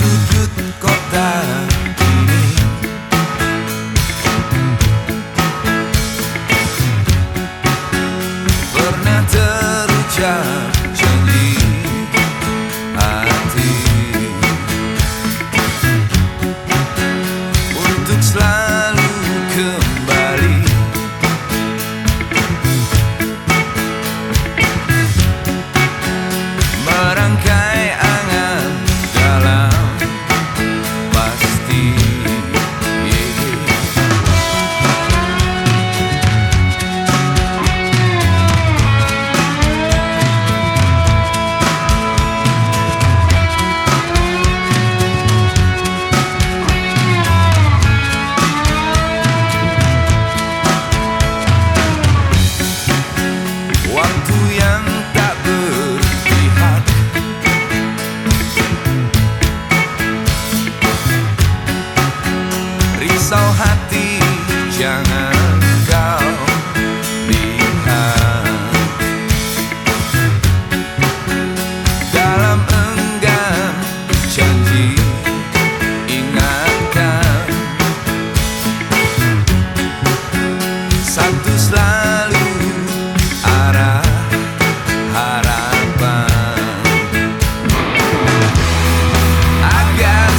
to do. jangan kau lihat. Dalam enggan janji ingatkan. Harapan. Agar